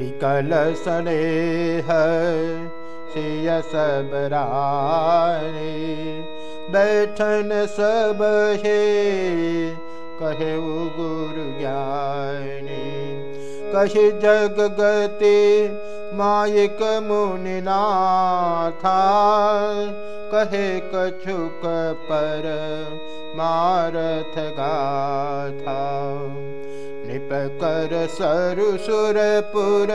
विकल स्नेह सिय सब रानी बैठन सब हे कहे गुरु ज्ञानी। कही जग गति मायिक मुनिनाथा कहे कछुक पर मारथ गाथा निप कर सरु सुरपुर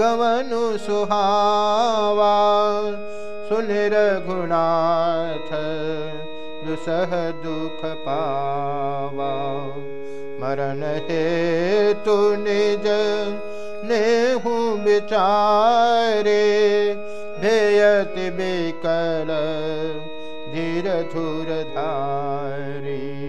गवनु सुहावा। सुन रघुनाथ, दुसह दुख पावा। मरण हे तु निज नेहु विचारे, भेयति बेकल धीर धुर धारी।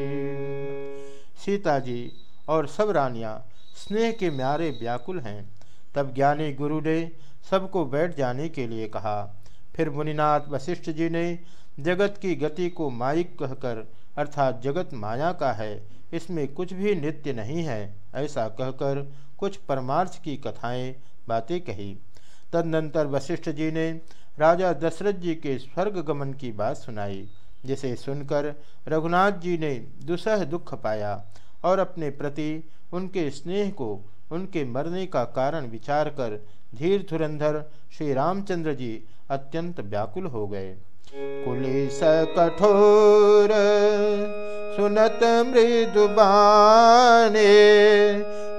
सीता जी और सब रानियाँ स्नेह के म्यारे व्याकुल हैं। तब ज्ञानी गुरु ने सबको बैठ जाने के लिए कहा। फिर मुनिनाथ वशिष्ठ जी ने जगत की गति को माइक कहकर, अर्थात जगत माया का है, इसमें कुछ भी नित्य नहीं है, ऐसा कहकर कुछ परमार्थ की कथाएँ, बातें कही। तदनंतर वशिष्ठ जी ने राजा दशरथ जी के स्वर्ग गमन की बात सुनाई, जिसे सुनकर रघुनाथ जी ने दुसह दुख पाया। और अपने प्रति उनके स्नेह को उनके मरने का कारण विचार कर धीर धुरंधर श्री रामचंद्र जी अत्यंत व्याकुल हो गए। कुलिस कठोर, सुनत मृदु बाने,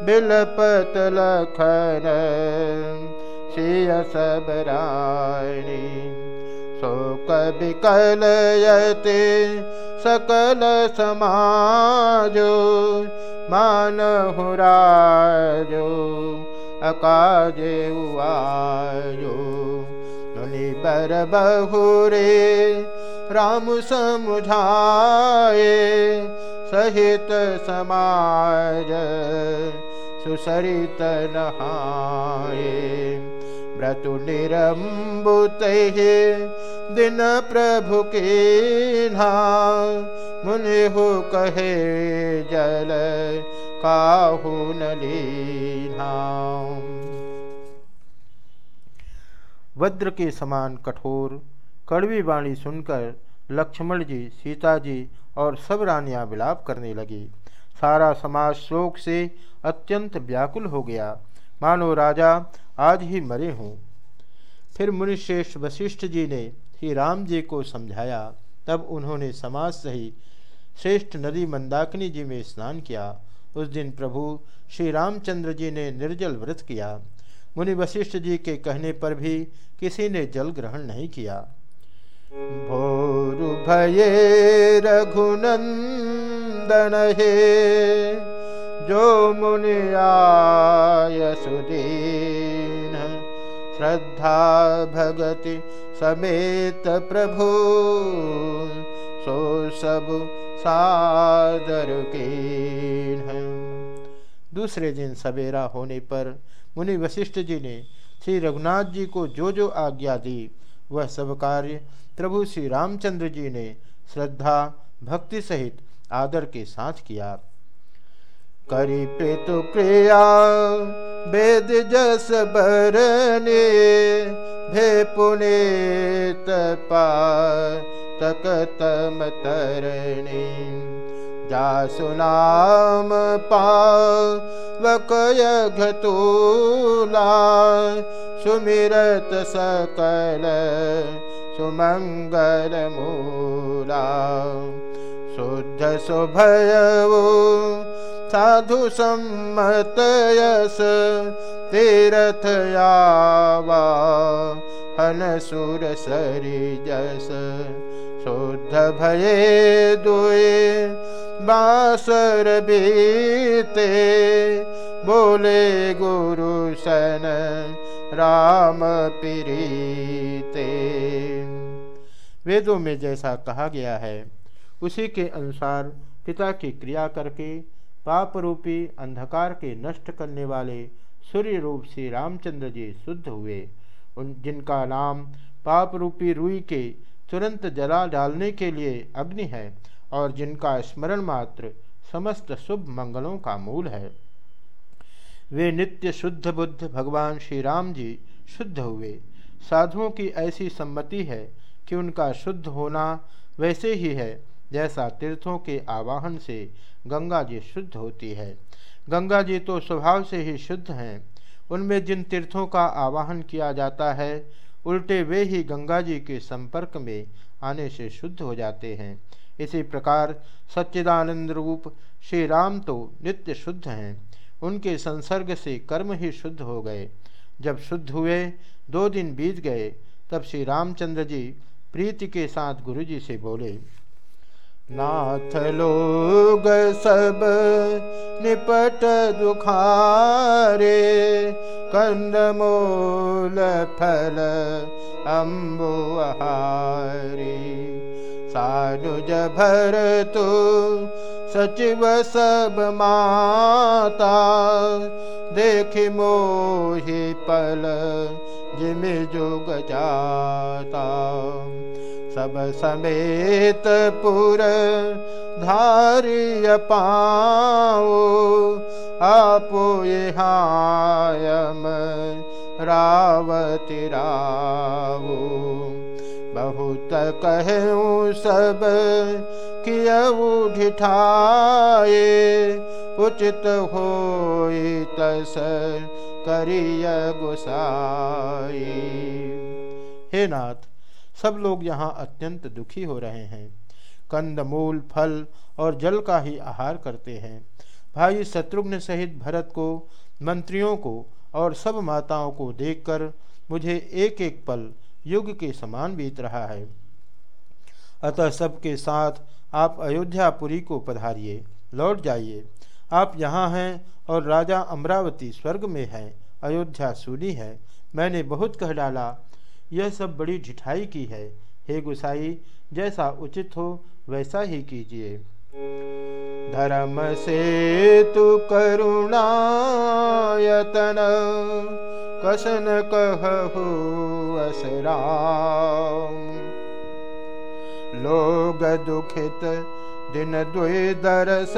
बिलपत लखन, सिय सब रानी शोक सकल समाजो मानहु राजो अकाजे आयो मुनि बर बहुरे राम समुझाए सहित समाज सुसरित नहाए। व्रतु निरम्बुत दिन प्रभु के मुनि हो कहे जल, काहू लीना। वज्र के समान कठोर, कड़वी वाणी सुनकर लक्ष्मण जी, सीता जी और सब रानियाँ विलाप करने लगी। सारा समाज शोक से अत्यंत व्याकुल हो गया। मानो राजा आज ही मरे हों। फिर मुनिश्रेष्ठ वशिष्ठ जी ने श्री राम जी को समझाया, तब उन्होंने समाज सही श्रेष्ठ नदी मंदाकिनी जी में स्नान किया। उस दिन प्रभु श्री रामचंद्र जी ने निर्जल व्रत किया। मुनि वशिष्ठ जी के कहने पर भी किसी ने जल ग्रहण नहीं किया। भोरु भये रघुनंदन हे, जो मुनि आय सुदीन। श्रद्धा भगति समेत प्रभु, सो सब सादर के दूसरे दिन सवेरा होने पर मुनि वशिष्ठ जी ने श्री रघुनाथ जी को जो जो आज्ञा दी, वह सब कार्य प्रभु श्री रामचंद्र जी ने श्रद्धा, भक्ति सहित आदर के साथ किया। करी पितु क्रिया, वेद जस बरने भे पु तकतमतरणी जासुनाम पावकयघतूला सुमिरत सकल सुमङ्गलमूला शुद्ध शोभयव साधु सम्मतयस तीरथ यावा हन सुर सरी जस। शुद्ध भये दुए बासर बीते। बोले गुरु सन, राम पीरीते। वेदों में जैसा कहा गया है, उसी के अनुसार पिता की क्रिया करके पाप रूपी अंधकार के नष्ट करने वाले सूर्य रूप से रामचंद्र जी शुद्ध हुए। उन जिनका नाम पाप रूपी रुई के तुरंत जला डालने के लिए अग्नि है और जिनका स्मरण मात्र समस्त शुभ मंगलों का मूल है। वे नित्य शुद्ध बुद्ध भगवान श्री राम जी शुद्ध हुए। साधुओं की ऐसी सम्मति है कि उनका शुद्ध होना वैसे ही है जैसा तीर्थों के आवाहन से गंगा जी शुद्ध होती है। गंगा जी तो स्वभाव से ही शुद्ध हैं। उनमें जिन तीर्थों का आवाहन किया जाता है, उल्टे वे ही गंगा जी के संपर्क में आने से शुद्ध हो जाते हैं। इसी प्रकार सच्चिदानंद रूप श्री राम तो नित्य शुद्ध हैं। उनके संसर्ग से कर्म ही शुद्ध हो गए। जब शुद्ध हुए, दो दिन बीत गए, तब श्री रामचंद्र जी प्रीति के साथ गुरु जी से बोले नाथ लोग सब निपट दुखारे कंद मोल फल अम्बुहारी सानुज भर तो सचिव सब माता देख मोहि पल जिम जुग जाता सब समेत पुर धारिय पाओ आपो हायम रावती रावो। बहुत कहूँ सब कियऊ ढिठाए, उचित हो तस करिय गुसाई। हे नाथ सब लोग यहाँ अत्यंत दुखी हो रहे हैं। कंद, मूल, फल और जल का ही आहार करते हैं। भाई शत्रुघ्न सहित भरत को, मंत्रियों को और सब माताओं को देखकर मुझे एक एक पल युग के समान बीत रहा है। अतः सबके साथ आप अयोध्यापुरी को पधारिए, लौट जाइए। आप यहाँ हैं और राजा अमरावती स्वर्ग में है, अयोध्या सुनी है। मैंने बहुत कह डाला यह सब बड़ी ढिठाई की है। हे गुसाई, जैसा उचित हो, वैसा ही कीजिए। धर्म से तु करुणायतन, कसन कहु असरा लोग दुखित, दिन दुई दरस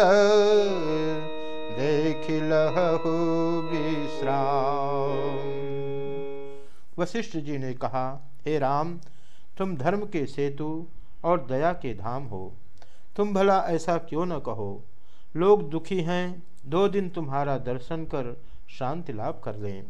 देख लहु विश्राम। वशिष्ठ जी ने कहा, हे राम, तुम धर्म के सेतु और दया के धाम हो। तुम भला ऐसा क्यों न कहो? लोग दुखी हैं, दो दिन तुम्हारा दर्शन कर शांति लाभ कर लें।